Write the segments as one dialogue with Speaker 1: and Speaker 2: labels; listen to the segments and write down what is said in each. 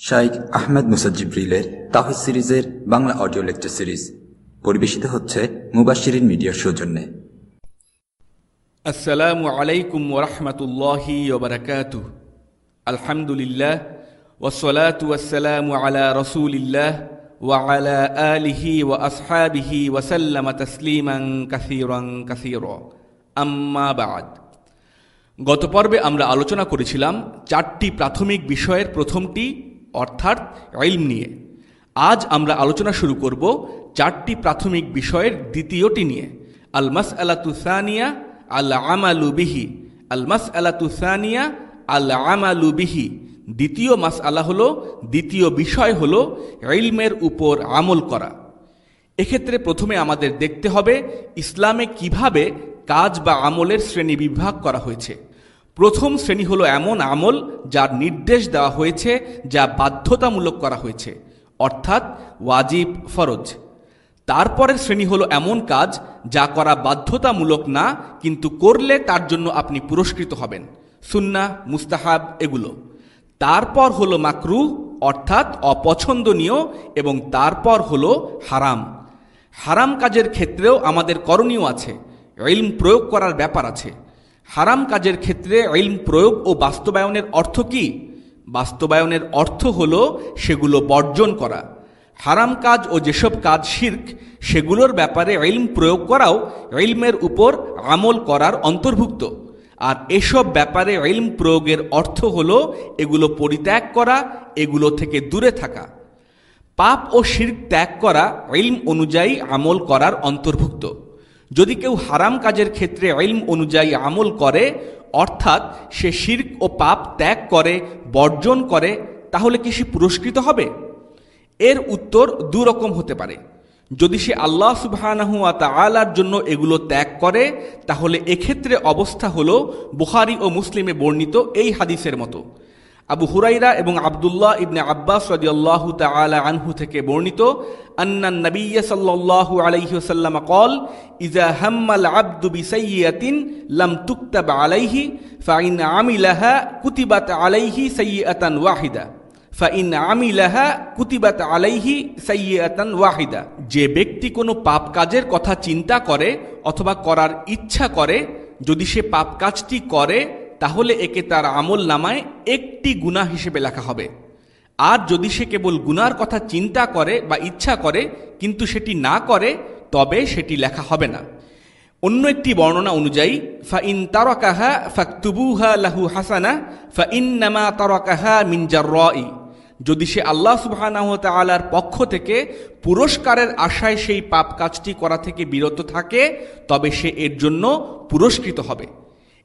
Speaker 1: শাইখ আহমেদ মুসাজ্জিব্রিলের তাহিদ সিরিজের Bangla audio lecture series পরিবেশিত হচ্ছে মুবাশিরিন মিডিয়ার সৌজন্যে
Speaker 2: আসসালামু আলাইকুম ওরহমতুল্লাহি ওবরাকাতু আলহামদুলিল্লাহ ওসলাতু ওয়াসসালামু আলা রসুলিল্লাহ وعلى آله وأصحابه وسلم تسليما كثيرا كثيرا أما بعد গত পর্বে আমরা আলোচনা করেছিলাম চারটি প্রাথমিক বিষয়ের প্রথমটি অর্থাৎ ইলম নিয়ে। আজ আমরা আলোচনা শুরু করব চারটি প্রাথমিক বিষয়ের দ্বিতীয়টি নিয়ে। আল মাস আলাতুসানিয়া আল আমালু বিহি। আল মাস আলাতুসানিয়া আল আমালু বিহি। দ্বিতীয় মাস আলা হলো, দ্বিতীয় বিষয় হলো ইলমের উপর আমল করা। এক্ষেত্রে প্রথমে আমাদের দেখতে হবে ইসলামে কীভাবে কাজ বা আমলের শ্রেণি বিভাগ করা হয়েছে। প্রথম শ্রেণি হলো এমন আমল যার নির্দেশ দেওয়া হয়েছে, যা বাধ্যতামূলক করা হয়েছে, অর্থাৎ ওয়াজিব, ফরজ। তারপরের শ্রেণি হলো এমন কাজ যা করা বাধ্যতামূলক না, কিন্তু করলে তার জন্য আপনি পুরস্কৃত হবেন। সুন্না, মুস্তাহাব, এগুলো। তারপর হলো মাকরু, অর্থাৎ অপছন্দনীয়, এবং তারপর হলো হারাম। হারাম কাজের ক্ষেত্রেও আমাদের করণীয় আছে, ইলম প্রয়োগ করার ব্যাপার আছে। হারাম কাজের ক্ষেত্রে ইলম প্রয়োগ ও বাস্তবায়নের অর্থ কি? বাস্তবায়নের অর্থ হল সেগুলো বর্জন করা। হারাম কাজ ও যেসব কাজ শির্ক, সেগুলোর ব্যাপারে ইলম প্রয়োগ করাও ইলমের উপর আমল করার অন্তর্ভুক্ত। আর এসব ব্যাপারে ইলম প্রয়োগের অর্থ হল এগুলো পরিত্যাগ করা, এগুলো থেকে দূরে থাকা। পাপ ও শির্ক ত্যাগ করা ইলম অনুযায়ী আমল করার অন্তর্ভুক্ত। যদি কেউ হারাম কাজের ক্ষেত্রে ইলম অনুযায়ী আমল করে, অর্থাৎ সে শির্ক ও পাপ ত্যাগ করে, বর্জন করে, তাহলে কি সে পুরস্কৃত হবে? এর উত্তর দুরকম হতে পারে। যদি সে আল্লাহ সুবাহানাহুয়া তালার জন্য এগুলো ত্যাগ করে, তাহলে এক্ষেত্রে অবস্থা হল বুখারি ও মুসলিমে বর্ণিত এই হাদিসের মতো। আবু হুরাইরা এবং আবদুল্লাহ ইবনে আব্বাস রদিয়াল্লাহু তালা আনহু থেকে বর্ণিত আন্নান নবিয়া সাল্লাল্লাহু আলাইহিসাল্লাম কল ইজা হাম্মাল আব্দু বিসাইয়াতিন লাম তুক্তাব আলাইহি, ফাইন আমিলাহা কুতিবাত আলাইহি সাইয়াতান ওয়াহিদা, ফাইন আমিলাহা কুতিবাত আলাইহি সাইয়াতান ওয়াহিদা। যে ব্যক্তি কোনো পাপ কাজের কথা চিন্তা করে অথবা করার ইচ্ছা করে, যদি সে পাপ কাজটি করে তাহলে একে তার আমল নামায় একটি গুণা হিসেবে লেখা হবে। আর যদি সে কেবল গুনার কথা চিন্তা করে বা ইচ্ছা করে, কিন্তু সেটি না করে, তবে সেটি লেখা হবে না। অন্য একটি বর্ণনা অনুযায়ী ফা ইন তারকাহা ফাকতুবুহা লাহু হাসানা ফা ইন্নামা তারকাহা মিনজার ই যদি সে আল্লাহ সুবাহ তালার পক্ষ থেকে পুরস্কারের আশায় সেই পাপ কাজটি করা থেকে বিরত থাকে, তবে সে এর জন্য পুরস্কৃত হবে।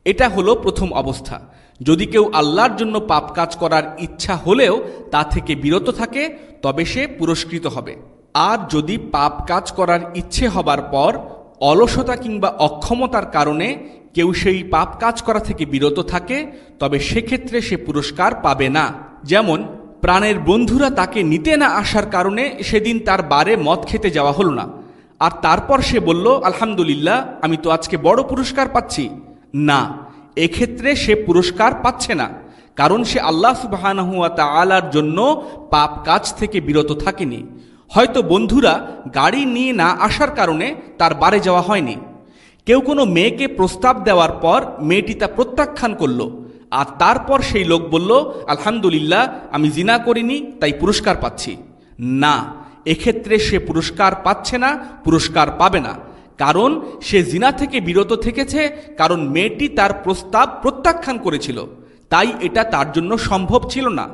Speaker 2: এটা হলো প্রথম অবস্থা। যদি কেউ আল্লাহর জন্য পাপ কাজ করার ইচ্ছা হলেও তা থেকে বিরত থাকে, তবে সে পুরস্কৃত হবে। আর যদি পাপ কাজ করার ইচ্ছে হবার পর অলসতা কিংবা অক্ষমতার কারণে কেউ সেই পাপ কাজ করা থেকে বিরত থাকে, তবে সেক্ষেত্রে সে পুরস্কার পাবে না। যেমন, প্রাণের বন্ধুরা তাকে নিতে না আসার কারণে সেদিন তার বারে মদ খেতে যাওয়া হলো না। আর তারপর সে বলল, আলহামদুলিল্লাহ, আমি তো আজকে বড় পুরস্কার পাচ্ছি। না। এক্ষেত্রে সে পুরস্কার পাচ্ছে না, কারণ সে আল্লাহ সুবাহানহুয়া তালার জন্য পাপ কাজ থেকে বিরত থাকেনি। হয়তো বন্ধুরা গাড়ি নিয়ে না আসার কারণে তার বারে যাওয়া হয়নি। কেউ কোনো মেয়েকে প্রস্তাব দেওয়ার পর মেয়েটি তা প্রত্যাখ্যান করল, আর তারপর সেই লোক বলল, আলহামদুলিল্লাহ, আমি জিনা করিনি, তাই পুরস্কার পাচ্ছি। না, এক্ষেত্রে সে পুরস্কার পাচ্ছে না, পুরস্কার পাবে না। কারণ সে জিনা থেকে বিরত থেকেছে, কারণ মেয়েটি তার প্রস্তাব প্রত্যাখ্যান করেছিল। তাই এটা তার জন্য সম্ভব ছিল না।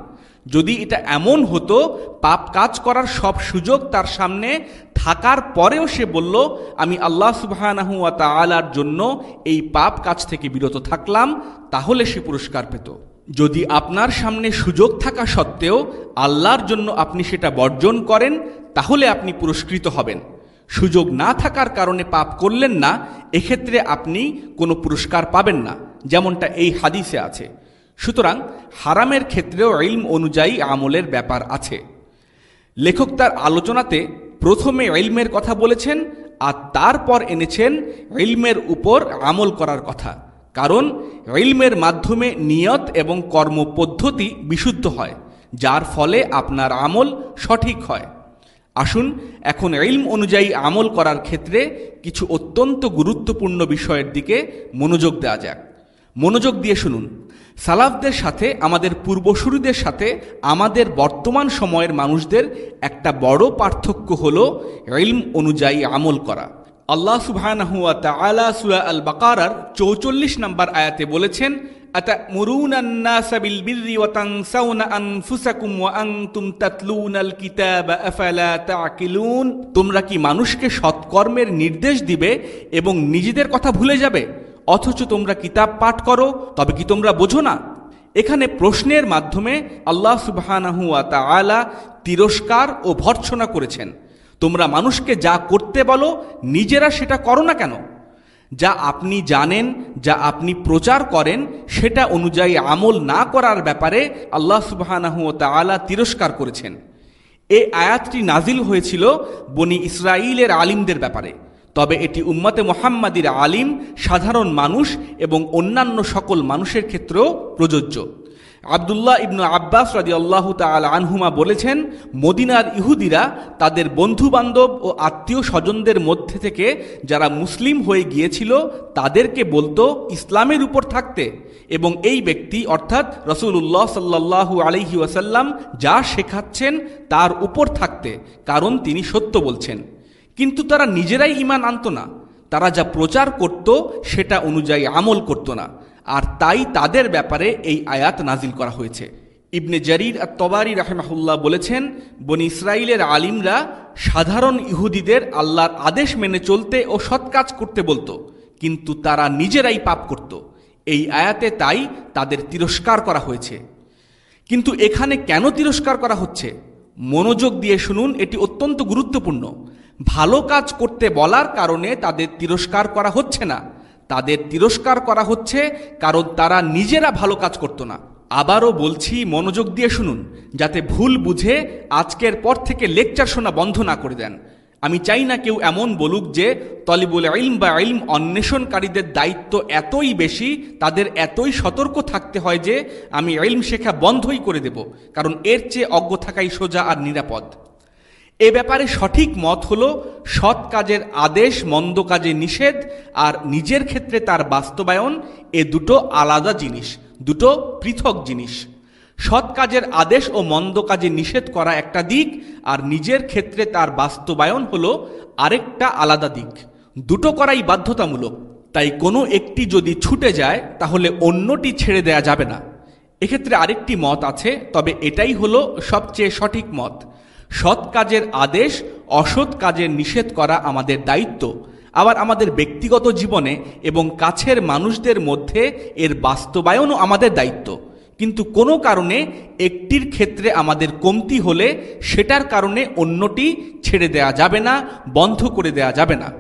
Speaker 2: যদি এটা এমন হতো, পাপ কাজ করার সব সুযোগ তার সামনে থাকার পরেও সে বলল, আমি আল্লাহ সুবাহানাহুয়া তালার জন্য এই পাপ কাজ থেকে বিরত থাকলাম, তাহলে সে পুরস্কার পেত। যদি আপনার সামনে সুযোগ থাকা সত্ত্বেও আল্লাহর জন্য আপনি সেটা বর্জন করেন, তাহলে আপনি পুরস্কৃত হবেন। সুযোগ না থাকার কারণে পাপ করলেন না, এক্ষেত্রে আপনি কোনো পুরস্কার পাবেন না, যেমনটা এই হাদিসে আছে। সুতরাং হারামের ক্ষেত্রেও ইলম অনুযায়ী আমলের ব্যাপার আছে। লেখক তার আলোচনাতে প্রথমে ইলমের কথা বলেছেন, আর তারপর এনেছেন ইলমের উপর আমল করার কথা। কারণ ইলমের মাধ্যমে নিয়ত এবং কর্মপদ্ধতি বিশুদ্ধ হয়, যার ফলে আপনার আমল সঠিক হয়। আসুন, এখন ইলম অনুযায়ী আমল করার ক্ষেত্রে কিছু অত্যন্ত গুরুত্বপূর্ণ বিষয়ের দিকে মনোযোগ দেওয়া যাক। মনোযোগ দিয়ে শুনুন। সালাফদের সাথে, আমাদের পূর্বসূরিদের সাথে, আমাদের বর্তমান সময়ের মানুষদের একটা বড় পার্থক্য হল ইলম অনুযায়ী আমল করা। আল্লাহ সূরা আল বাকারার 44 নম্বর আয়াতে বলেছেন তোমরা কি মানুষকে সৎকর্মের নির্দেশ দিবে এবং নিজেদের কথা ভুলে যাবে? অথচ তোমরা কিতাব পাঠ করো, তবে কি তোমরা বোঝো না? এখানে প্রশ্নের মাধ্যমে আল্লাহ সুবাহ তিরস্কার ও ভর্সনা করেছেন। তোমরা মানুষকে যা করতে বলো, নিজেরা সেটা করো না কেন? যা আপনি জানেন, যা আপনি প্রচার করেন, সেটা অনুযায়ী আমল না করার ব্যাপারে আল্লাহ সুবাহানাহু তালা তিরস্কার করেছেন। এই আয়াতটি নাজিল হয়েছিল বনি ইসরাইলের আলিমদের ব্যাপারে। তবে এটি উম্মতে মোহাম্মাদির আলিম, সাধারণ মানুষ এবং অন্যান্য সকল মানুষের ক্ষেত্রেও প্রযোজ্য। আবদুল্লাহ ইবনু আব্বাস রাজি আল্লাহ তাল আনহুমা বলেছেন, মদিনার ইহুদিরা তাদের বন্ধু বান্ধব ও আত্মীয় স্বজনদের মধ্যে থেকে যারা মুসলিম হয়ে গিয়েছিল, তাদেরকে বলতো ইসলামের উপর থাকতে। এবং এই ব্যক্তি, অর্থাৎ রসুল্লাহ সাল্লাহু আলহি ওয়াসাল্লাম, যা শেখাচ্ছেন তার উপর থাকতে, কারণ তিনি সত্য বলছেন। কিন্তু তারা নিজেরাই ইমান আনত না। তারা যা প্রচার করত, সেটা অনুযায়ী আমল করত না। আর তাই তাদের ব্যাপারে এই আয়াত নাজিল করা হয়েছে। ইবনে জারির আর তবারি রাহেমাহুল্লাহ বলেছেন, বনি ইসরায়েলের আলিমরা সাধারণ ইহুদিদের আল্লাহর আদেশ মেনে চলতে ও সৎ কাজ করতে বলতো, কিন্তু তারা নিজেরাই পাপ করত। এই আয়াতে তাই তাদের তিরস্কার করা হয়েছে। কিন্তু এখানে কেন তিরস্কার করা হচ্ছে? মনোযোগ দিয়ে শুনুন, এটি অত্যন্ত গুরুত্বপূর্ণ। ভালো কাজ করতে বলার কারণে তাদের তিরস্কার করা হচ্ছে না। তাদের তিরস্কার করা হচ্ছে, কারণ তারা নিজেরা ভালো কাজ করতো না। আবারও বলছি, মনোযোগ দিয়ে শুনুন, যাতে ভুল বুঝে আজকের পর থেকে লেকচার শোনা বন্ধ না করে দেন। আমি চাই না কেউ এমন বলুক যে, তলিবুল ইলম বা ইলম অন্বেষণকারীদের দায়িত্ব এতই বেশি, তাদের এতই সতর্ক থাকতে হয় যে, আমি ইলম শেখা বন্ধই করে দেব, কারণ এর চেয়ে অজ্ঞ থাকাই সোজা আর নিরাপদ। এ ব্যাপারে সঠিক মত হল সৎ কাজের আদেশ, মন্দ কাজে নিষেধ, আর নিজের ক্ষেত্রে তার বাস্তবায়ন এ দুটো আলাদা জিনিস, দুটো পৃথক জিনিস। সৎ কাজের আদেশ ও মন্দ কাজে নিষেধ করা একটা দিক, আর নিজের ক্ষেত্রে তার বাস্তবায়ন হলো আরেকটা আলাদা দিক। দুটো করাই বাধ্যতামূলক, তাই কোনো একটি যদি ছুটে যায়, তাহলে অন্যটি ছেড়ে দেয়া যাবে না। এক্ষেত্রে আরেকটি মত আছে, তবে এটাই হলো সবচেয়ে সঠিক মত। সৎ কাজের আদেশ, অসৎ কাজের নিষেধ করা আমাদের দায়িত্ব। আবার আমাদের ব্যক্তিগত জীবনে এবং কাছের মানুষদের মধ্যে এর বাস্তবায়নও আমাদের দায়িত্ব। কিন্তু কোনো কারণে একটির ক্ষেত্রে আমাদের কমতি হলে সেটার কারণে অন্যটি ছেড়ে দেয়া যাবে না, বন্ধ করে দেয়া যাবে না।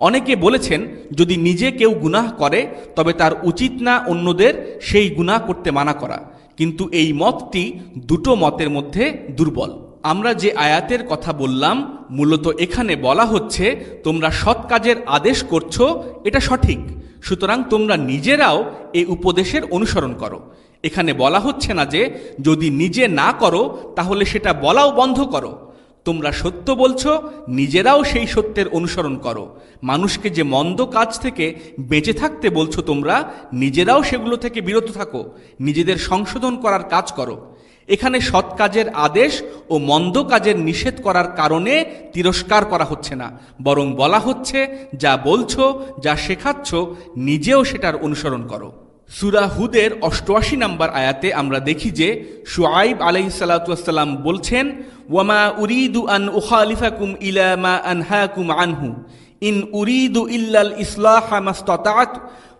Speaker 2: অনেকে বলেছেন, যদি নিজে কেউ গুনাহ করে, তবে তার উচিত না অন্যদের সেই গুনাহ করতে মানা করা। কিন্তু এই মতটি দুটো মতের মধ্যে দুর্বল। আমরা যে আয়াতের কথা বললাম, মূলত এখানে বলা হচ্ছে, তোমরা সৎ কাজের আদেশ করছ, এটা সঠিক। সুতরাং তোমরা নিজেরাও এই উপদেশের অনুসরণ করো। এখানে বলা হচ্ছে না যে, যদি নিজে না করো, তাহলে সেটা বলাও বন্ধ করো। তোমরা সত্য বলছো, নিজেরাও সেই সত্যের অনুসরণ করো। মানুষকে যে মন্দ কাজ থেকে বেঁচে থাকতে বলছো তোমরা, নিজেরাও সেগুলো থেকে বিরত থাকো। নিজেদের সংশোধন করার কাজ করো। এখানে সৎ কাজের আদেশ ও মন্দ কাজের নিষেধ করার কারণে তিরস্কার করা হচ্ছে না। বরং বলা হচ্ছে, যা বলছো, যা শেখাচ্ছ, নিজেও সেটার অনুসরণ করো। সুরা হুদের অষ্টআশি নম্বর আয়াতে আমরা দেখি যে, শুআইব আলাই সালাতাম বলছেন, ওয়ামা উরিদু আন উখালিফাকুম ইলা আনহাকুম আনহু। ইন উরিদু ইল্লাল ইসলাহ মাস্তাত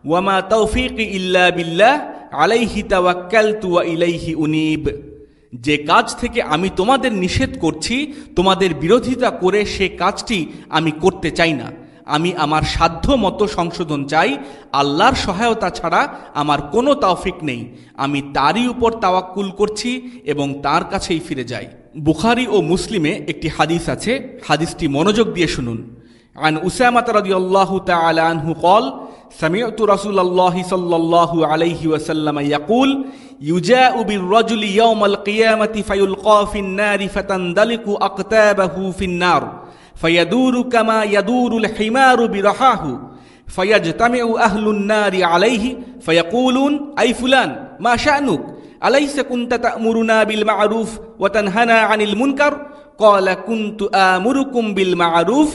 Speaker 2: ওয়ামা তৌফিক ইল্লা বিল্লাহ, আলাইহি তাওয়াক্কালতু ওয়া ইলাইহি উনিব। যে কাজ থেকে আমি তোমাদের নিষেধ করছি, তোমাদের বিরোধিতা করে সে কাজটি আমি করতে চাই না। আমি আমার সাধ্য মতো সংশোধন চাই, আল্লাহর সহায়তা ছাড়া আমার কোনো তাওফিক নেই। আমি তারই উপর তাওয়াক্কুল করছি এবং তার কাছেই ফিরে যাই। বুখারি ও মুসলিমে একটি হাদিস আছে, হাদিসটি মনোযোগ দিয়ে শুনুন। عن أسامة رضي الله تعالى عنه قال سمعت رسول الله صلى الله عليه وسلم يقول يجاء بالرجل يوم القيامة فيلقى في النار فتندلق أقتابه في النار فيدور كما يدور الحمار برحاه فيجتمع أهل النار عليه فيقولون أي فلان ما شأنك؟ أليس كنت تأمرنا بالمعروف وتنهنا عن المنكر؟ কলা কুন্তু আমুরুকুম বিল মারুফ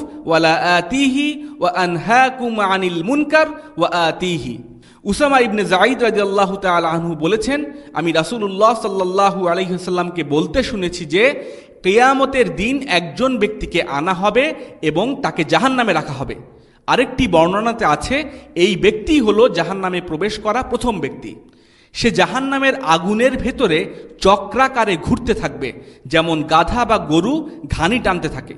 Speaker 2: আনিল মুনকার ওয়া ইবনে আনহু বলেছেন, আমি রাসুলুল্লাহ সাল্লাহু আলহিহাল্লামকে বলতে শুনেছি যে, কেয়ামতের দিন একজন ব্যক্তিকে আনা হবে এবং তাকে জাহান নামে রাখা হবে। আরেকটি বর্ণনাতে আছে, এই ব্যক্তি হল জাহান নামে প্রবেশ করা প্রথম ব্যক্তি। সে জাহান্নামের আগুনের ভেতরে চক্রাকারে ঘুরতে থাকবে, যেমন গাধা বা গরু ঘানি টানতে থাকে।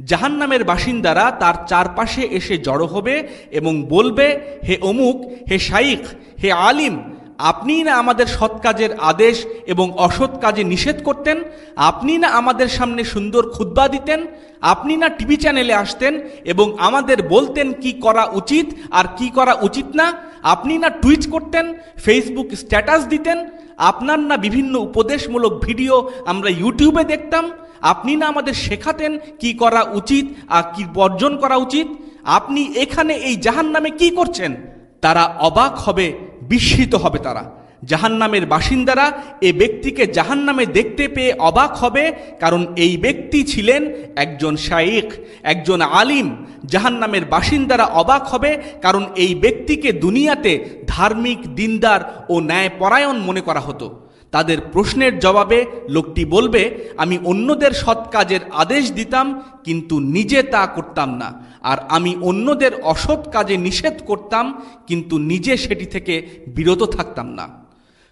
Speaker 2: জাহান্নামের বাসিন্দারা তার চারপাশে এসে জড়ো হবে এবং বলবে, হে অমুক, হে শাইখ, হে আলিম আপনি না আমাদের সৎ কাজের আদেশ এবং অসৎ কাজে নিষেধ করতেন? আপনি না আমাদের সামনে সুন্দর খুদ্া দিতেন? আপনি না টিভি চ্যানেলে আসতেন এবং আমাদের বলতেন কি করা উচিত আর কি করা উচিত না? আপনি না টুইট করতেন ফেসবুক স্ট্যাটাস দিতেন, আপনার না বিভিন্ন উপদেশমূলক ভিডিও আমরা ইউটিউবে দেখতাম, আপনি না আমাদের শেখাতেন কি করা উচিত আর কি বর্জন করা উচিত, আপনি এখানে এই জাহান নামে কি করছেন? তারা অবাক হবে, বিস্মিত হবে তারা। জাহান্নামের বাসিন্দারা এ ব্যক্তিকে জাহান্নামে দেখতে পেয়ে অবাক হবে, কারণ এই ব্যক্তি ছিলেন একজন শাইখ, একজন আলিম। জাহান্নামের বাসিন্দারা অবাক হবে, কারণ এই ব্যক্তিকে দুনিয়াতে ধার্মিক, দিনদার ও ন্যায়পরায়ণ মনে করা হতো। তাদের প্রশ্নের জবাবে লোকটি বলবে, আমি অন্যদের সৎ কাজের আদেশ দিতাম, কিন্তু নিজে তা করতাম না। আর আমি অন্যদের অসৎ কাজে নিষেধ করতাম, কিন্তু নিজে সেটি থেকে বিরত থাকতাম না।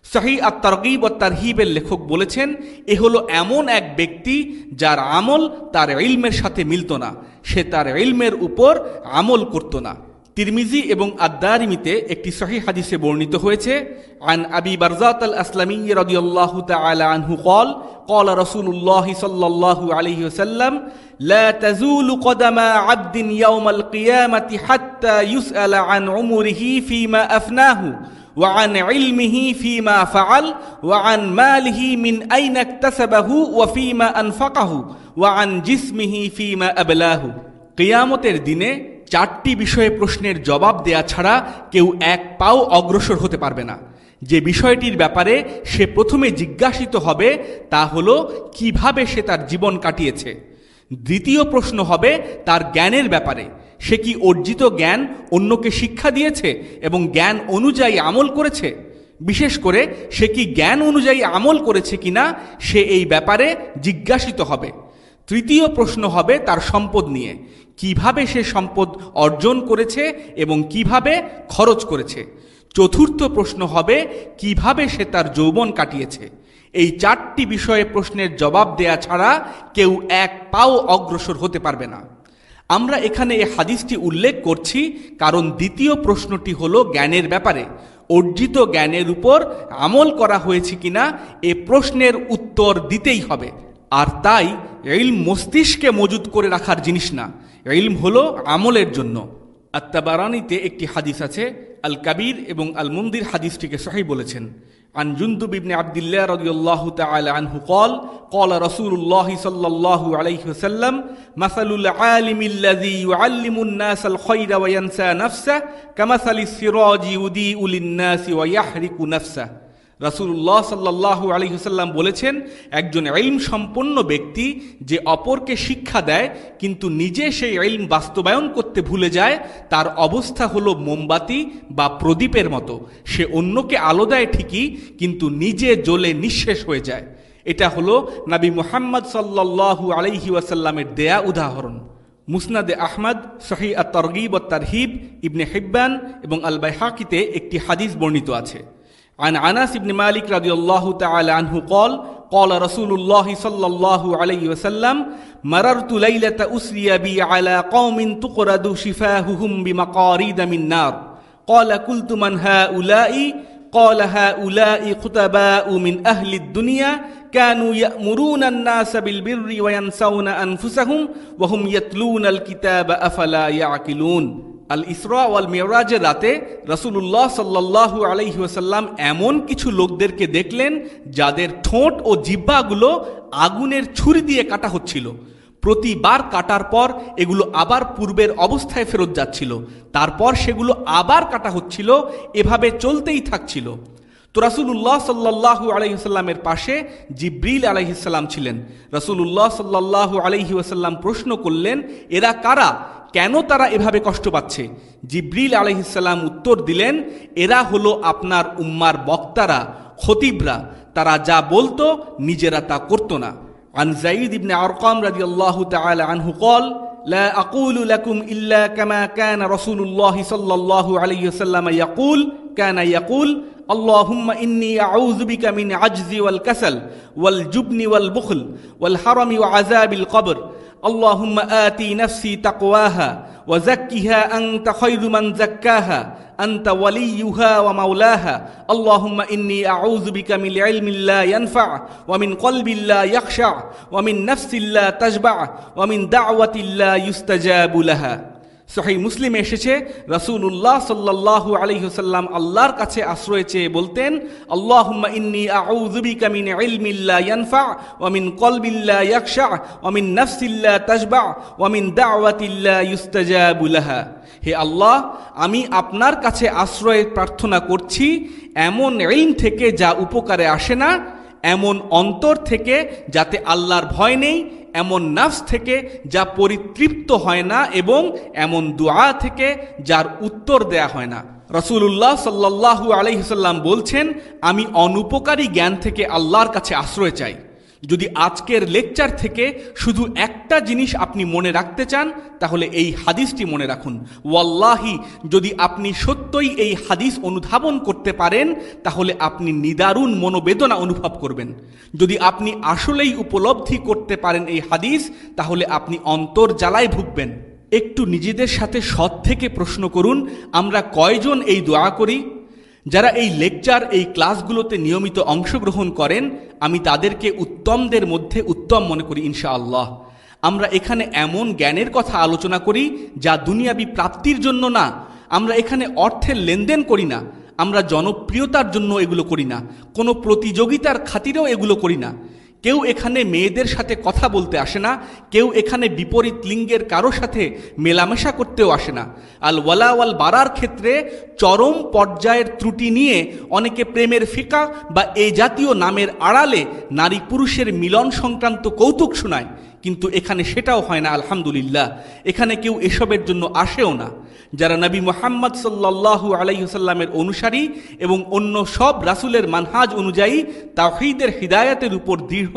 Speaker 2: সাহি আর তরগিব ও তারহিবের লেখক বলেছেন এ হলো এমন এক ব্যক্তি যার আমল তার ইলমের সাথে মিলত না সে তার ইলমের উপর আমল করত না তিরমিজি এবং আদারিমিতে একটি সহি হাদিসে বর্ণিত হয়েছে আন আবি বারজাত আল আসলামী রাদিয়াল্লাহু তাআলা আনহু قال قال رسول الله صلى الله عليه وسلم لا تزول قدم عبد يوم القيامة حتى يسأل عن عمره فيما أفناه ওয়ান ইলমিহি ফিমা ফাআল ওয়ান মালিহি মিন আইন ইকতাসাবাহু ওয়া ফিমা আনফাকাহু ওয়ান জিসমিহি ফিমা আবলাহু কিয়ামতের দিনে চারটি বিষয়ে প্রশ্নের জবাব দেয়া ছাড়া কেউ এক পাও অগ্রসর হতে পারবে না। যে বিষয়টির ব্যাপারে সে প্রথমে জিজ্ঞাসিত হবে তা হল, কীভাবে সে তার জীবন কাটিয়েছে? দ্বিতীয় প্রশ্ন হবে, তার জ্ঞানের ব্যাপারে। সে কি অর্জিত জ্ঞান অন্যকে শিক্ষা দিয়েছে এবং জ্ঞান অনুযায়ী আমল করেছে? বিশেষ করে, সে কি জ্ঞান অনুযায়ী আমল করেছে কিনা, সে এই ব্যাপারে জিজ্ঞাসিত হবে। তৃতীয় প্রশ্ন হবে তার সম্পদ নিয়ে। কীভাবে সে সম্পদ অর্জন করেছে এবং কীভাবে খরচ করেছে? চতুর্থ প্রশ্ন হবে, কীভাবে সে তার যৌবন কাটিয়েছে? এই চারটি বিষয়ে প্রশ্নের জবাব দেয়া ছাড়া কেউ এক পাও অগ্রসর হতে পারবে না। আমরা এখানে এই হাদিসটি উল্লেখ করছি, কারণ দ্বিতীয় প্রশ্নটি হলো জ্ঞানের ব্যাপারে। অর্জিত জ্ঞানের উপর আমল করা হয়েছে কিনা, এ প্রশ্নের উত্তর দিতেই হবে। আর তাই ইলম মস্তিষ্কে মজুদ করে রাখার জিনিস না। ইলম হলো আমলের জন্য। আত্মাবারানিতে একটি হাদিস আছে আল কাবির এবং আল মন্দির হাদিসটিকে সহি বলেছেন। عن جندب بن عبد الله رضي الله تعالى عنه قال قال رسول الله صلى الله عليه وسلم مثل العالم الذي يعلم الناس الخير وينسى نفسه كمثل السراج يضيء للناس ويحرق نفسه. রাসুল্লাহ সাল্লাহ আলহিহাল্লাম বলেছেন, একজন ইলম সম্পন্ন ব্যক্তি যে অপরকে শিক্ষা দেয়, কিন্তু নিজে সেই ইলম বাস্তবায়ন করতে ভুলে যায়, তার অবস্থা হলো মোমবাতি বা প্রদীপের মতো। সে অন্যকে আলো দেয় ঠিকই, কিন্তু নিজে জ্বলে নিঃশেষ হয়ে যায়। এটা হলো নাবি মুহাম্মদ সাল্লাহু আলাইহি ওয়াসাল্লামের দেয়া উদাহরণ। মুসনাদে আহমদ সহি আত তরগিব তারহিব ইবনে হিব্বান এবং আল বাইহাকিতে একটি হাদিস বর্ণিত আছে। عن عناس بن مالك رضي الله تعالى عنه قال قال رسول الله صلى الله عليه وسلم مررت ليلة أسري بي على قوم تقرد شفاههم بمقاريد من نار. قال قلت من هؤلاء؟ قال هؤلاء خطباء من أهل الدنيا كانوا يأمرون الناس بالبر وينسون أنفسهم وهم يتلون الكتاب أفلا يعقلون. আল ইসরা ওয়াল মেয়রাজের রাতে রসুল্লাহ সাল্লাহ আলহি ওসাল্লাম এমন কিছু লোকদেরকে দেখলেন যাদের ঠোঁট ও জিব্বাগুলো আগুনের ছুরি দিয়ে কাটা হচ্ছিল। প্রতিবার কাটার পর এগুলো আবার পূর্বের অবস্থায় ফেরত যাচ্ছিল। তারপর সেগুলো আবার কাটা হচ্ছিল, এভাবে চলতেই থাকছিল। তো রাসুল্লাহ সাল্লাহু আলহিসাল্লামের পাশে জিব্রিল আলহিসাল্লাম ছিলেন। রাসুল্লাহ সাল্লাহু আলহি ওসাল্লাম প্রশ্ন করলেন, এরা কারা? কেন তারা এভাবে কষ্ট পাচ্ছে জিব্রিল আলহিসাল্লাম উত্তর দিলেন এরা হলো আপনার উম্মার বক্তারা খতিবরা তারা যা বলতো নিজেরা তা করতো না عن زيد بن أرقام رضي الله تعالى عنه قال لا أقول لكم إلا كما كان رسول الله صلى الله عليه وسلم يقول كان يقول اللهم إني أعوذ بك من عجز والكسل والجبن والبخل والحرم وعذاب القبر اللهم آتي نفسي تقواها وزكها أنت خير من زكاها أنت وليها ومولاها. اللهم إني أعوذ بك من علم لا ينفع ومن قلب لا يخشع ومن نفس لا تشبع ومن دعوة لا يستجاب لها. সহি মুসলিম এসেছে রসুল্লাহ সাল্লাহ আলহিহসাল্লাম আল্লাহর কাছে আশ্রয় চেয়ে বলতেন ইলমিল্লা ইয়ানফা কলবিল্লা লাহা। হে আল্লাহ, আমি আপনার কাছে আশ্রয় প্রার্থনা করছি, এমন ইলম থেকে যা উপকারে আসে না, এমন অন্তর থেকে যাতে আল্লাহর ভয় নেই এমন নাফস থেকে যা পরিতৃপ্ত হয় না এবং এমন দোয়া থেকে যার উত্তর দেয়া হয় না। রসুল্লাহ সাল্লাহু আলহিসাল্লাম বলছেন, আমি অনুপকারী জ্ঞান থেকে আল্লাহর কাছে আশ্রয় চাই। যদি আজকের লেকচার থেকে শুধু একটা জিনিস আপনি মনে রাখতে চান, তাহলে এই হাদিসটি মনে রাখুন। ওয়াল্লাহি, যদি আপনি সত্যই এই হাদিস অনুধাবন করতে পারেন, তাহলে আপনি নিদারুণ মনোবেদনা অনুভব করবেন। যদি আপনি আসলেই উপলব্ধি করতে পারেন এই হাদিস, তাহলে আপনি অন্তর জ্বালায় ভুগবেন। একটু নিজেদের সাথে সৎ থেকে প্রশ্ন করুন, আমরা কয়জন এই দোয়া করি? যারা এই লেকচার এই ক্লাসগুলোতে নিয়মিত অংশগ্রহণ করেন, আমি তাদেরকে উত্তমদের মধ্যে উত্তম মনে করি ইনশাআল্লাহ। আমরা এখানে এমন জ্ঞানের কথা আলোচনা করি যা দুনিয়াবি প্রাপ্তির জন্য না, আমরা এখানে অর্থের লেনদেন করি না, আমরা জনপ্রিয়তার জন্য এগুলো করি না, কোনো প্রতিযোগিতার খাতিরেও এগুলো করি না। কেউ এখানে মেয়েদের সাথে কথা বলতে আসে না, কেউ এখানে বিপরীত লিঙ্গের কারও সাথে মেলামেশা করতেও আসে না। আল ওয়ালাওয়াল বাড়ার ক্ষেত্রে চরম পর্যায়ের ত্রুটি নিয়ে অনেকে প্রেমের ফিকা বা এই জাতীয় নামের আড়ালে নারী পুরুষের মিলন সংক্রান্ত কৌতুক শোনায়। কিন্তু এখানে সেটাও হয় না, আলহামদুলিল্লাহ। এখানে কেউ এসবের জন্য আসেও না। যারা নবী মোহাম্মদ সাল্লাহু আলাইসাল্লামের অনুসারী এবং অন্য সব রাসুলের মানহাজ অনুযায়ী তাহিদের হৃদায়তের উপর দৃঢ়,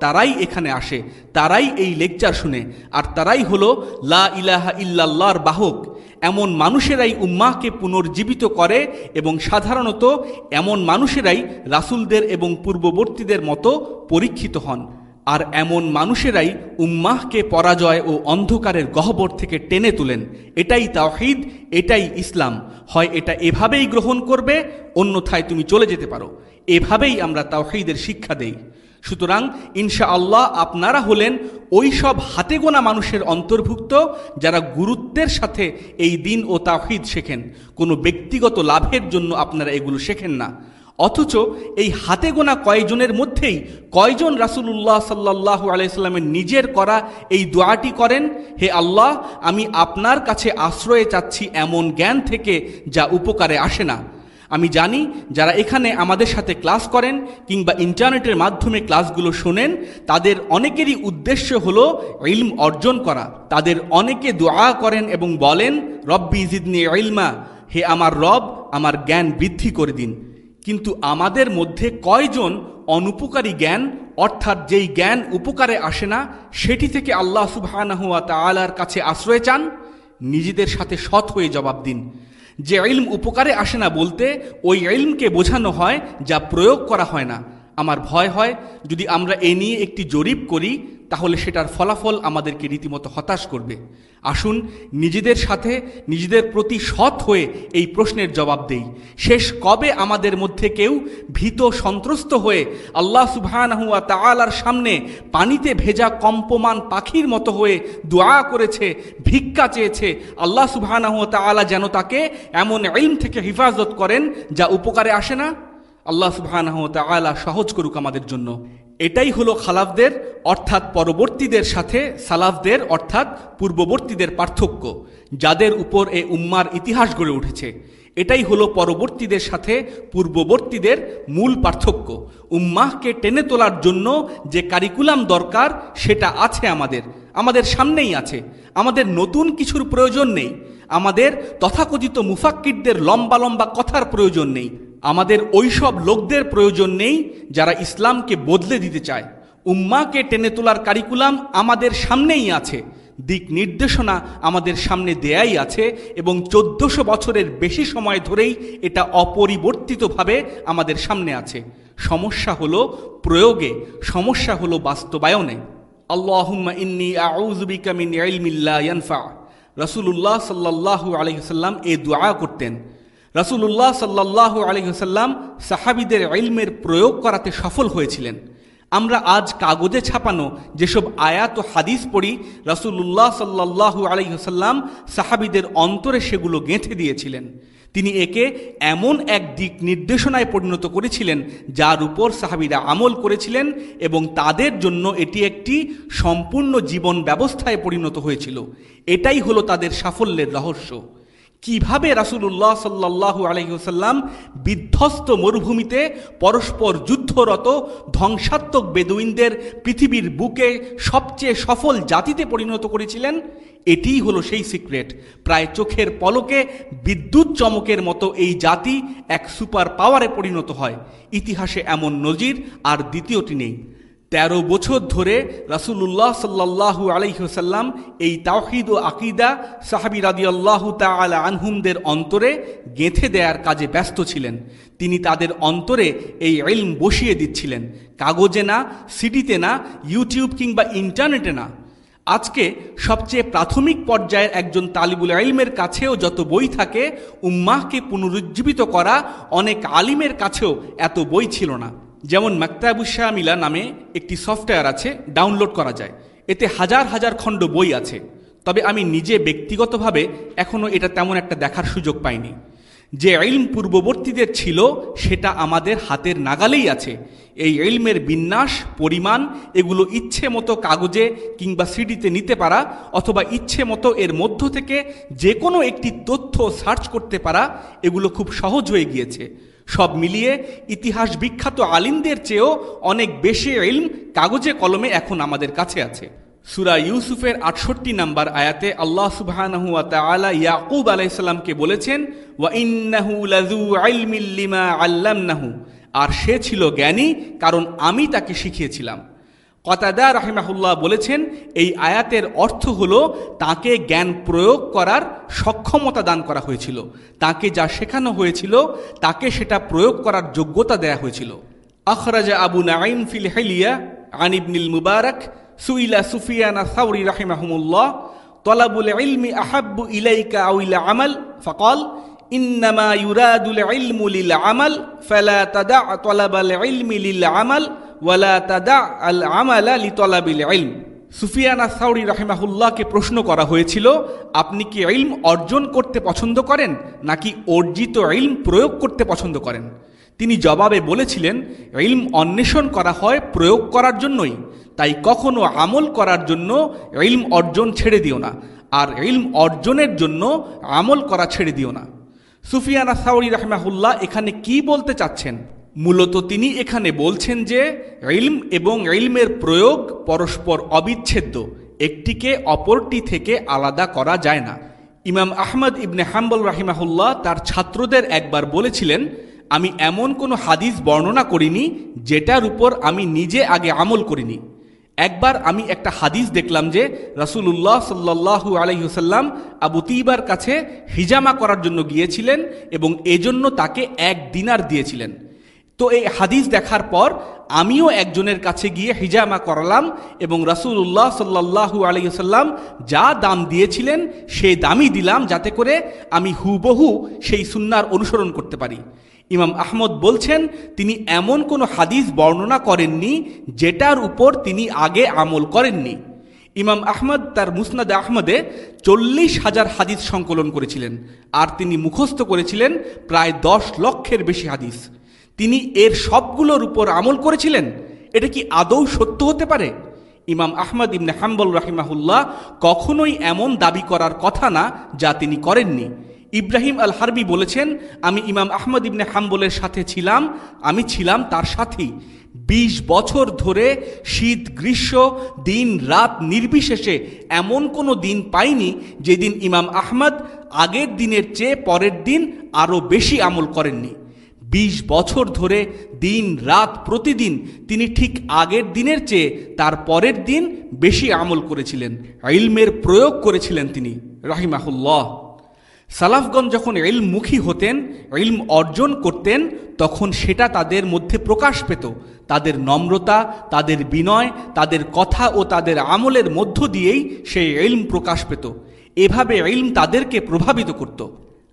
Speaker 2: তারাই এখানে আসে, তারাই এই লেকচার শুনে। আর তারাই হলো লা ইলাহা ইল্লাল্লাহর বাহক। এমন মানুষেরাই উম্মাহকে পুনর্জীবিত করে এবং সাধারণত এমন মানুষেরাই রাসুলদের এবং পূর্ববর্তীদের মতো পরীক্ষিত হন। আর এমন মানুষেরাই উম্মাহকে পরাজয় ও অন্ধকারের গহ্বর থেকে টেনে তোলেন। এটাই তাওহিদ, এটাই ইসলাম। হয় এটা এভাবেই গ্রহণ করবে, অন্যথায় তুমি চলে যেতে পারো। এভাবেই আমরা তাওহিদের শিক্ষা দেই। সুতরাং ইনশা আল্লাহ আপনারা হলেন ওই সব হাতে গোনা মানুষের অন্তর্ভুক্ত যারা গুরুত্বের সাথে এই দিন ও তাওহিদ শেখেন। কোনো ব্যক্তিগত লাভের জন্য আপনারা এগুলো শেখেন না। অথচ এই হাতে গোনা কয়জনের মধ্যেই কয়জন রাসুল্লাহ সাল্লাহ আলাইস্লামের নিজের করা এই দোয়াটি করেন? হে আল্লাহ, আমি আপনার কাছে আশ্রয়ে চাচ্ছি এমন জ্ঞান থেকে যা উপকারে আসে না। আমি জানি যারা এখানে আমাদের সাথে ক্লাস করেন কিংবা ইন্টারনেটের মাধ্যমে ক্লাসগুলো শোনেন, তাদের অনেকেরই উদ্দেশ্য হলো ইলম অর্জন করা। তাদের অনেকে দোয়া করেন এবং বলেন, রব্বি জিদনি ইলমা, হে আমার রব, আমার জ্ঞান বৃদ্ধি করে দিন। কিন্তু আমাদের মধ্যে কয়জন অনুপকারী জ্ঞান, অর্থাৎ যেই জ্ঞান উপকারে আসে না, সেটি থেকে আল্লাহ সুবাহানহুয়া তালার কাছে আশ্রয় চান? নিজেদের সাথে সৎ হয়ে জবাব দিন। যে ইলম উপকারে আসে না বলতে, ওই ইলমকে বোঝানো হয় যা প্রয়োগ করা হয় না। আমার ভয় হয়, যদি আমরা এ নিয়ে একটি জরিপ করি, তাহলে সেটার ফলাফল আমাদেরকে রীতিমতো হতাশ করবে। আসুন, নিজেদের সাথে নিজেদের প্রতি সৎ হয়ে এই প্রশ্নের জবাব দেই। শেষ কবে আমাদের মধ্যে কেউ ভীত সন্ত্রস্ত হয়ে আল্লাহ সুবহানাহুয়া তাআলার সামনে পানিতে ভেজা কম্পমান পাখির মতো হয়ে দোয়া করেছে, ভিক্ষা চেয়েছে, আল্লাহ সুবহানাহুয়া তাআলা যেন তাকে এমন ইলম থেকে হেফাজত করেন যা উপকারে আসে না? আল্লাহ সুবাহ সহজ করুক আমাদের জন্য। এটাই হলো খালাফদের, অর্থাৎ পরবর্তীদের সাথে সালাফদের, অর্থাৎ পূর্ববর্তীদের পার্থক্য, যাদের উপর এ উম্মার ইতিহাস গড়ে উঠেছে। এটাই হলো পরবর্তীদের সাথে পূর্ববর্তীদের মূল পার্থক্য। উম্মাহকে টেনে তোলার জন্য যে কারিকুলাম দরকার, সেটা আছে আমাদের। আমাদের সামনেই আছে। আমাদের নতুন কিছুর প্রয়োজন নেই। আমাদের তথাকথিত মুফাক্কিরদের লম্বা লম্বা কথার প্রয়োজন নেই। আমাদের ওইসব লোকদের প্রয়োজন নেই যারা ইসলামকে বদলে দিতে চায়। উম্মাকে টেনে তোলার কারিকুলাম আমাদের সামনেই আছে। দিক নির্দেশনা আমাদের সামনে দেয়াই আছে এবং চোদ্দশো বছরের বেশি সময় ধরেই এটা অপরিবর্তিতভাবে আমাদের সামনে আছে। সমস্যা হলো প্রয়োগে, সমস্যা হলো বাস্তবায়নে। আল্লাহুম্মা ইন্নি আউযুবিকা মিন ইলমিল্লা ইয়ানফা। রাসূলুল্লাহ সাল্লাল্লাহু আলাইহি এ দোয়া করতেন। রাসূলুল্লাহ সাল্লাল্লাহু আলাইহি সাল্লাম সাহাবীদের ইলমের প্রয়োগ করাতে সফল হয়েছিলেন। আমরা আজ কাগজে ছাপানো যেসব আয়াত ও হাদিস পড়ি, রাসূলুল্লাহ সাল্লাল্লাহু আলাইহি সাল্লাম সাহাবীদের অন্তরে সেগুলো গেঁথে দিয়েছিলেন। তিনি একে এমন এক দিক নির্দেশনায় পরিণত করেছিলেন, যার উপর সাহাবীরা আমল করেছিলেন এবং তাদের জন্য এটি একটি সম্পূর্ণ জীবন ব্যবস্থায় পরিণত হয়েছিল। এটাই হলো তাদের সাফল্যের রহস্য। কীভাবে রাসূলুল্লাহ সাল্লাল্লাহু আলহিহসাল্লাম বিধ্বস্ত মরুভূমিতে পরস্পর যুদ্ধরত, ধ্বংসাত্মক বেদুইনদের পৃথিবীর বুকে সবচেয়ে সফল জাতিতে পরিণত করেছিলেন, এটিই হলো সেই সিক্রেট। প্রায় চোখের পলকে বিদ্যুৎ চমকের মতো এই জাতি এক সুপার পাওয়ারে পরিণত হয়। ইতিহাসে এমন নজির আর দ্বিতীয়টি নেই। তেরো বছর ধরে রাসুলুল্লাহ সাল্লাহু আলহিহসাল্লাম এই তাওহিদ ও আকিদা সাহাবি রাদিয়াল্লাহু তাআলা আনহুমদের অন্তরে গেঁথে দেয়ার কাজে ব্যস্ত ছিলেন। তিনি তাদের অন্তরে এই ইলম বসিয়ে দিচ্ছিলেন। কাগজে না সিডিতে না, ইউটিউব কিংবা ইন্টারনেটে না। আজকে সবচেয়ে প্রাথমিক পর্যায়ের একজন তালিবুল ইলমের কাছেও যত বই থাকে, উম্মাহকে পুনরুজ্জীবিত করা অনেক আলিমের কাছেও এত বই ছিল না। যেমন মাক্তাবুশামিলা নামে একটি সফটওয়্যার আছে, ডাউনলোড করা যায়। এতে হাজার হাজার খণ্ড বই আছে। তবে আমি নিজে ব্যক্তিগতভাবে এখনও এটা তেমন একটা দেখার সুযোগ পাইনি। যে ইলম পূর্ববর্তীদের ছিল, সেটা আমাদের হাতের নাগালেই আছে। এই ইলমের বিন্যাস, পরিমাণ, এগুলো ইচ্ছে মতো কাগজে কিংবা সিডিতে নিতে পারা, অথবা ইচ্ছে মতো এর মধ্য থেকে যে কোনো একটি তথ্য সার্চ করতে পারা, এগুলো খুব সহজ হয়ে গিয়েছে। সব মিলিয়ে ইতিহাস বিখ্যাত আলিমদের চেয়েও অনেক বেশি ইলম কাগজে কলমে এখন আমাদের কাছে আছে। সুরা ইউসুফের আটষট্টি নাম্বার আয়াতে আল্লাহ সুবাহ ইয়াকুব আলাইসাল্লামকে বলেছেন আর সে ছিল জ্ঞানী, কারণ আমি তাকে শিখিয়েছিলাম। কতাদা রাহিমাহুল্লাহ বলেছেন, এই আয়াতের অর্থ হলো তাকে জ্ঞান প্রয়োগ করার সক্ষমতা দান করা হয়েছিল। তাকে যা শেখানো হয়েছিল, তাকে সেটা প্রয়োগ করার যোগ্যতা দেয়া হয়েছিল। আখরাজা আবু নাইম ফিল হেলিয়া আনিবনিল মুবারক সুইলা সুফিয়ানা সাউরি রাহিমাহুমুল্লাহ, তলাবুল ইলমি আহাব্বু ইলাইকা আউইলা আমাল, ফকল, ইন্নামা ইউরাদুল ইলমু লিল আমাল, ফালা তাদা তলাবাল ইলমি লিল আমাল ওয়ালা তাদা আল আমালা লি তলাবিল ইলম। সুফিয়ানা সাউরি রাহিমাহুল্লাহকে প্রশ্ন করা হয়েছিল, আপনি কি ইলম অর্জন করতে পছন্দ করেন, নাকি অর্জিত ইলম প্রয়োগ করতে পছন্দ করেন? তিনি জবাবে বলেছিলেন, ইলম অন্বেষণ করা হয় প্রয়োগ করার জন্যই, তাই কখনো আমল করার জন্য ইলম অর্জন ছেড়ে দিও না, আর ইলম অর্জনের জন্য আমল করা ছেড়ে দিও না। সুফিয়ানা সাউরি রহমাহুল্লাহ এখানে কি বলতে চাচ্ছেন? মূলত তিনি এখানে বলছেন যে ইলম এবং ইলমের প্রয়োগ পরস্পর অবিচ্ছেদ্য, একটিকে অপরটি থেকে আলাদা করা যায় না। ইমাম আহমদ ইবনে হাম্বল রাহিমাহুল্লাহ তার ছাত্রদের একবার বলেছিলেন, আমি এমন কোনো হাদিস বর্ণনা করিনি যেটার উপর আমি নিজে আগে আমল করিনি। একবার আমি একটা হাদিস দেখলাম যে রাসুলুল্লাহ সাল্লাহু আলহিহসাল্লাম আবু তিবার কাছে হিজামা করার জন্য গিয়েছিলেন এবং এজন্য তাকে এক দিনার দিয়েছিলেন। তো এই হাদিস দেখার পর আমিও একজনের কাছে গিয়ে হিজামা করালাম এবং রাসূলুল্লাহ সাল্লাল্লাহু আলাইসাল্লাম যা দাম দিয়েছিলেন সেই দামই দিলাম যাতে করে আমি হুবহু সেই সুন্নার অনুসরণ করতে পারি। ইমাম আহমদ বলছেন, তিনি এমন কোনো হাদিস বর্ণনা করেননি যেটার উপর তিনি আগে আমল করেননি। ইমাম আহমদ তার মুসনাদ আহমদে চল্লিশ হাজার হাদিস সংকলন করেছিলেন, আর তিনি মুখস্থ করেছিলেন প্রায় দশ লক্ষের বেশি হাদিস। তিনি এর সবগুলোর উপর আমল করেছিলেন। এটা কি আদৌ সত্য হতে পারে? ইমাম আহমদ ইবনে হাম্বল রাহিমাহুল্লাহ কখনোই এমন দাবি করার কথা না যা তিনি করেননি। ইব্রাহিম আল হারবি বলেছেন, আমি ইমাম আহমদ ইবনে হাম্বলের সাথে ছিলাম, আমি ছিলাম তার সাথী। বিশ বছর ধরে শীত, গ্রীষ্ম, দিন, রাত নির্বিশেষে এমন কোনো দিন পাইনি যেদিন ইমাম আহমদ আগের দিনের চেয়ে পরের দিন আরও বেশি আমল করেননি। বিশ বছর ধরে দিন রাত প্রতিদিন তিনি ঠিক আগের দিনের চেয়ে তার পরের দিন বেশি আমল করেছিলেন, ইলমের প্রয়োগ করেছিলেন তিনি, রাহিমাহুল্লাহ। সালাফগণ যখন ইলমুখী হতেন, ইলম অর্জন করতেন, তখন সেটা তাদের মধ্যে প্রকাশ পেত। তাদের নম্রতা, তাদের বিনয়, তাদের কথা ও তাদের আমলের মধ্য দিয়েই সেই ইলম প্রকাশ পেত। এভাবে ইলম তাদেরকে প্রভাবিত করত।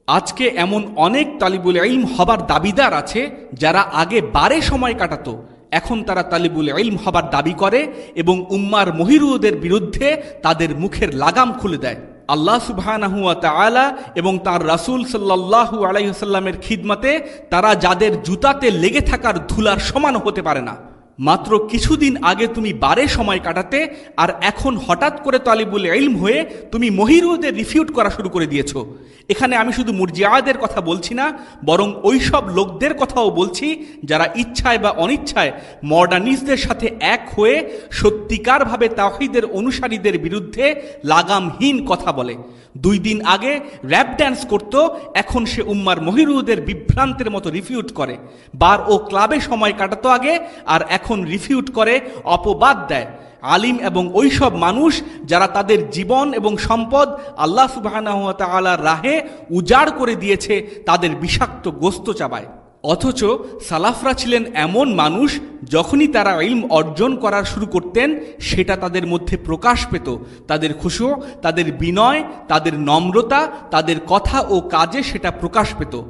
Speaker 2: আজকে এমন অনেক তালিবুল ইলম হবার দাবিদার আছে যারা আগে বারে সময় কাটাত। এখন তারা তালিবুল ইলম হবার দাবি করে এবং উম্মার মহিরুদের বিরুদ্ধে তাদের মুখের লাগাম খুলে দেয়। আল্লাহ তাআলা এবং তার রাসূল সাল্লাল্লাহু আলাইহি খিদমাতে তারা যাদের জুতাতে লেগে থাকার ধুলার সমান হতে পারে না। মাত্র কিছুদিন আগে তুমি বারে সময় কাটাতে আর এখন হঠাৎ করে তালিবুল ইলম হয়ে তুমি মহিরুদের রিফিউট করা শুরু করে দিয়েছ। এখানে আমি শুধু মুরজিয়াদের কথা বলছি না, বরং ওই সব লোকদের কথাও বলছি যারা ইচ্ছায় বা অনিচ্ছায় মডার্নিস্টদের সাথে এক হয়ে সত্যিকারভাবে তাহিদের অনুসারীদের বিরুদ্ধে লাগামহীন কথা বলে। দুই দিন আগে র্যাপ ড্যান্স করত, এখন সে উম্মার মহিরুদের বিভ্রান্তের মতো রিফিউট করে। বার ও ক্লাবে সময় কাটাতো আগে, আর এখন রিফিউট করে, অপবাদ দেয়। আলিম এবং ওইসব মানুষ যারা তাদের জীবন এবং সম্পদ আল্লাহ সুবাহর রাহে উজাড় করে দিয়েছে, তাদের বিষাক্ত গোস্ত চাবায়। অথচ সালাফরা ছিলেন এমন মানুষ, যখনই তারা ইলম অর্জন করার শুরু করতেন, সেটা তাদের মধ্যে প্রকাশ পেত। তাদের খুশু, তাদের বিনয়, তাদের নম্রতা, তাদের কথা ও কাজে সেটা প্রকাশ পেত।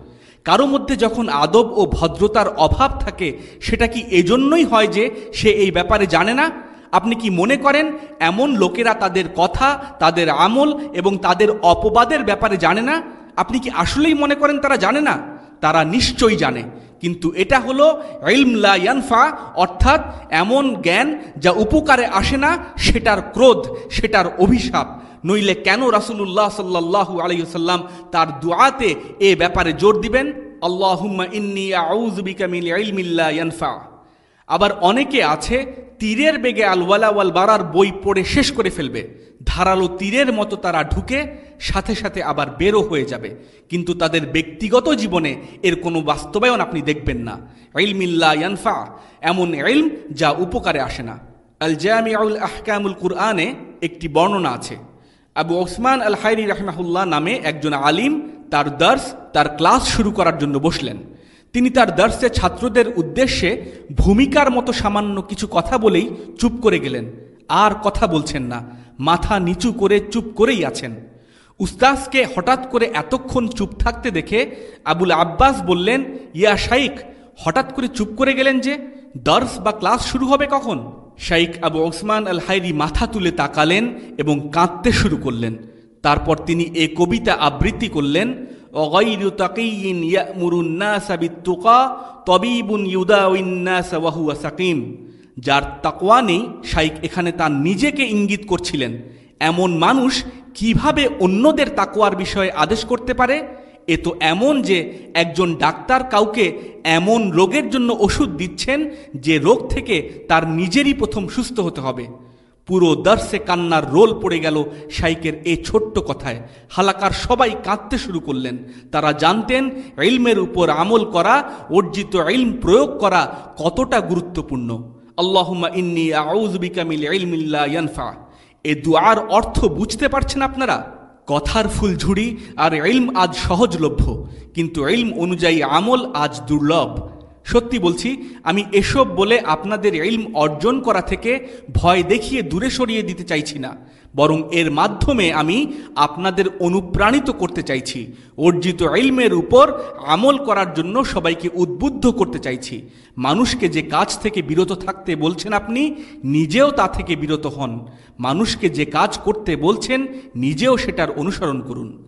Speaker 2: কারও মধ্যে যখন আদব ও ভদ্রতার অভাব থাকে, সেটা কি এজন্যই হয় যে সে এই ব্যাপারে জানে না? আপনি কি মনে করেন এমন লোকেরা তাদের কথা, তাদের আমল এবং তাদের অপবাদের ব্যাপারে জানে না? আপনি কি আসলেই মনে করেন তারা জানে না? তারা নিশ্চয়ই জানে। কিন্তু এটা হলো ইলমলা ইয়ানফা, অর্থাৎ এমন জ্ঞান যা উপকারে আসে না, সেটার ক্রোধ, সেটার অভিশাপ। নইলে কেন রাসুলুল্লাহ সাল্লাহ আলাইসাল্লাম তার দোয়াতে এ ব্যাপারে জোর দিবেন? আল্লাহুম্মা ইন্নি ইয়ানফা। আবার অনেকে আছে, তীরের বেগে আলওয়ালা ওয়াল বারার বই পড়ে শেষ করে ফেলবে। ধারালো তীরের মতো তারা ঢুকে, সাথে সাথে আবার বেরো হয়ে যাবে। কিন্তু তাদের ব্যক্তিগত জীবনে এর কোনো বাস্তবায়ন আপনি দেখবেন না। ইলমিল্লা ইয়ানফা, এমন ইলম যা উপকারে আসে না। আল জামিউল আহকামুল কুরআনে একটি বর্ণনা আছে। আবু ওসমান আল হাইরি রাহমাহুল্লাহ নামে একজন আলিম তার দার্স, তার ক্লাস শুরু করার জন্য বসলেন। তিনি তার দার্সে ছাত্রদের উদ্দেশ্যে ভূমিকার মতো সামান্য কিছু কথা বলেই চুপ করে গেলেন। আর কথা বলছেন না, মাথা নিচু করে চুপ করেই আছেন। উস্তাজকে হঠাৎ করে এতক্ষণ চুপ থাকতে দেখে আবুল আব্বাস বললেন, ইয়া শাইক হঠাৎ করে চুপ করে গেলেন যে, দর্স বা ক্লাস শুরু হবে কখন? শাইক আবু ওসমান আল হাইরি মাথা তুলে তাকালেন এবং কাঁদতে শুরু করলেন। তারপর তিনি এ কবিতা আবৃত্তি করলেন ওয়াহুয়া সাকিম। যার তাকওয়া নেই শাইক এখানে তার নিজেকে ইঙ্গিত করছিলেন। এমন মানুষ কীভাবে অন্যদের তাকওয়ার বিষয়ে আদেশ করতে পারে? এ তো এমন যে একজন ডাক্তার কাউকে এমন রোগের জন্য ওষুধ দিচ্ছেন যে রোগ থেকে তার নিজেরই প্রথম সুস্থ হতে হবে। পুরো দর্শে কান্নার রোল পড়ে গেল শাইকের এ ছোট্ট কথায়। হালাকার সবাই কাঁদতে শুরু করলেন। তারা জানতেন ইলমের উপর আমল করা, অর্জিত ইলম প্রয়োগ করা কতটা গুরুত্বপূর্ণ। আল্লাহমা ইন্নি আউযবিকা মিল ইলমিল্লা ইয়ানফা। এ দুয়ার অর্থ বুঝতে পারছেন আপনারা? কথার ফুলঝুড়ি আর এলম আজ সহজলভ্য। কিন্তু এলম অনুযায়ী আমল আজ দুর্লভ। সত্যি বলছি, আমি এসব বলে আপনাদের এলম অর্জন করা থেকে ভয় দেখিয়ে দূরে সরিয়ে দিতে চাইছি না। বরং এর মাধ্যমে আমি আপনাদের অনুপ্রাণিত করতে চাইছি। অর্জিত ইলমের উপর আমল করার জন্য সবাইকে উদ্বুদ্ধ করতে চাইছি। মানুষকে যে কাজ থেকে বিরত থাকতে বলছেন আপনি, নিজেও তা থেকে বিরত হন। মানুষকে যে কাজ করতে বলছেন, নিজেও সেটার অনুসরণ করুন।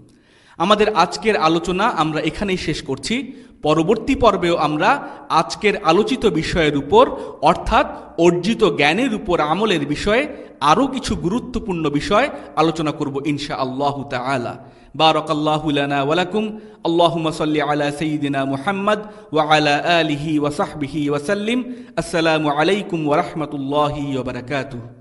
Speaker 2: আমাদের আজকের আলোচনা আমরা এখানেই শেষ করছি। পরবর্তী পর্বেও আমরা আজকের আলোচিত বিষয়ের উপর, অর্থাৎ অর্জিত জ্ঞানের উপর আমলের বিষয়ে আরও কিছু গুরুত্বপূর্ণ বিষয় আলোচনা করব ইনশা আল্লাহ তালা বারক আল্লাহ লানা ওয়ালাকুম আল্লাহুমা সাল্লি আলা সঈদিনা মুহাম্মদ ওয়া আলা আলিহি ওয়াসাহবিহি ওয়াসাল্লিম আসসালামু আলাইকুম ওয়া বারাকাতুহু।